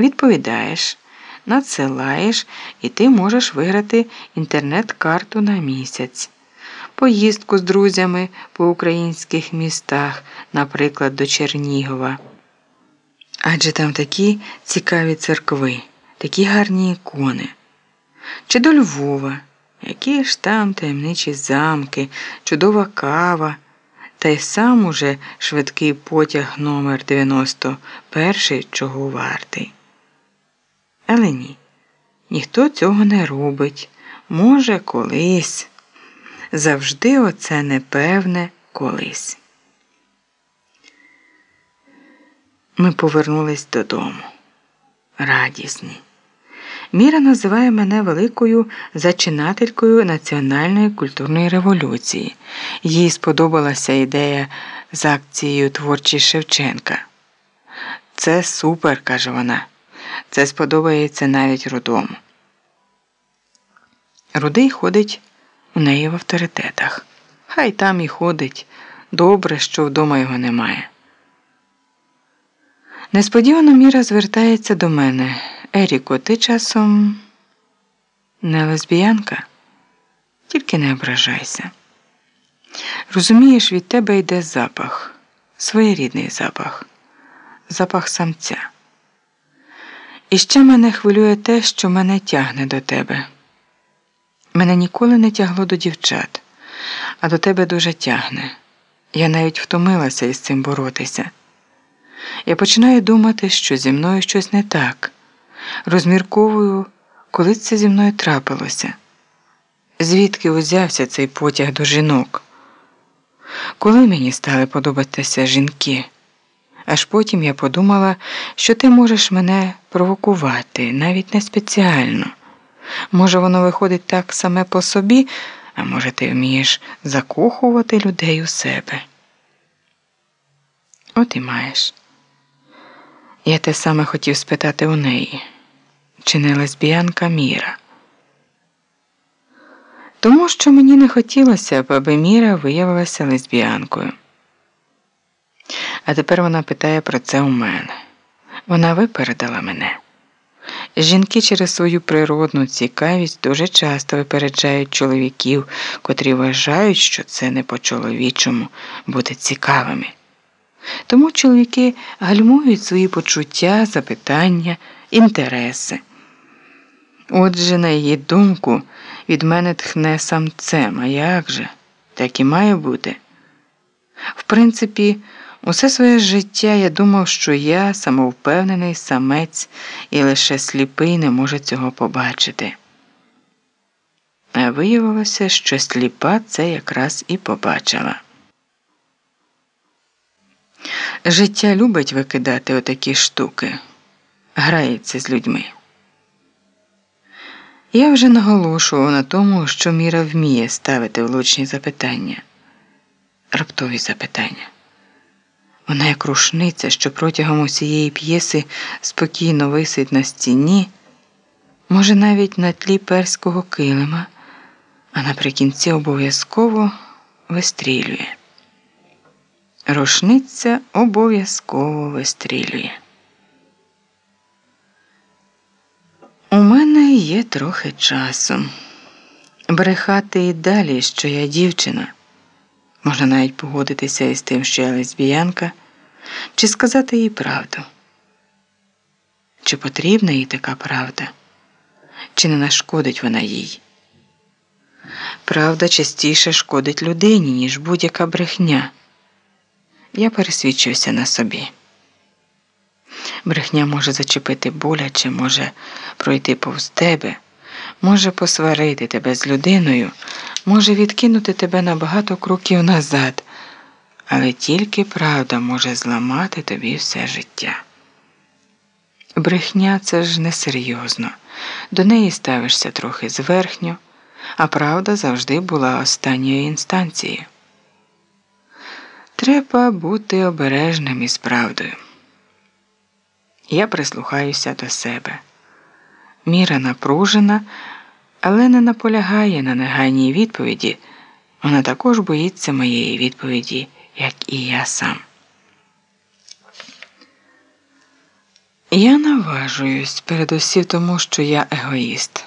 Відповідаєш, надсилаєш, і ти можеш виграти інтернет-карту на місяць, поїздку з друзями по українських містах, наприклад, до Чернігова. Адже там такі цікаві церкви, такі гарні ікони. Чи до Львова, які ж там таємничі замки, чудова кава, та й сам уже швидкий потяг номер 91 чого вартий. Але ні, ніхто цього не робить. Може, колись. Завжди оце непевне колись. Ми повернулись додому. Радісні. Міра називає мене великою зачинателькою національної культурної революції. Їй сподобалася ідея з акцією творчість Шевченка. Це супер, каже вона. Це сподобається навіть рудому. Рудий ходить у неї в авторитетах. Хай там і ходить. Добре, що вдома його немає. Несподівано Міра звертається до мене. Еріко, ти часом не лесбіянка? Тільки не ображайся. Розумієш, від тебе йде запах, своєрідний запах, запах самця. І ще мене хвилює те, що мене тягне до тебе. Мене ніколи не тягло до дівчат, а до тебе дуже тягне. Я навіть втомилася із цим боротися. Я починаю думати, що зі мною щось не так. Розмірковую, коли це зі мною трапилося. Звідки узявся цей потяг до жінок? Коли мені стали подобатися жінки? Аж потім я подумала, що ти можеш мене провокувати, навіть не спеціально. Може, воно виходить так саме по собі, а може, ти вмієш закохувати людей у себе. От і маєш. Я те саме хотів спитати у неї, чи не лесбіянка Міра. Тому що мені не хотілося б, аби Міра виявилася лесбіянкою. А тепер вона питає про це у мене. Вона випередила мене. Жінки через свою природну цікавість дуже часто випереджають чоловіків, котрі вважають, що це не по-чоловічому бути цікавими. Тому чоловіки гальмують свої почуття, запитання, інтереси. Отже, на її думку, від мене тхне самцем, а як же? Так і має бути. В принципі, усе своє життя я думав, що я самовпевнений самець і лише сліпий не може цього побачити. А виявилося, що сліпа це якраз і побачила. Життя любить викидати отакі штуки, грається з людьми. Я вже наголошував на тому, що Міра вміє ставити влучні запитання, раптові запитання. Вона як рушниця, що протягом усієї п'єси спокійно висить на стіні, може, навіть на тлі перського килима, а наприкінці обов'язково вистрілює. Рушниця обов'язково вистрілює. У мене є трохи часу. Брехати і далі, що я дівчина. Можна навіть погодитися із тим, що я лесбіянка, чи сказати їй правду. Чи потрібна їй така правда, чи не нашкодить вона їй? Правда частіше шкодить людині, ніж будь-яка брехня. Я пересвідчуюся на собі. Брехня може зачепити боляче, може пройти повз тебе, може посварити тебе з людиною, може відкинути тебе на багато кроків назад, але тільки правда може зламати тобі все життя. Брехня це ж несерйозно, до неї ставишся трохи зверхньо, а правда завжди була останньою інстанцією. Треба бути обережним із правдою. Я прислухаюся до себе. Міра напружена, але не наполягає на негайній відповіді. Вона також боїться моєї відповіді, як і я сам. Я наважуюсь передусім тому, що я егоїст.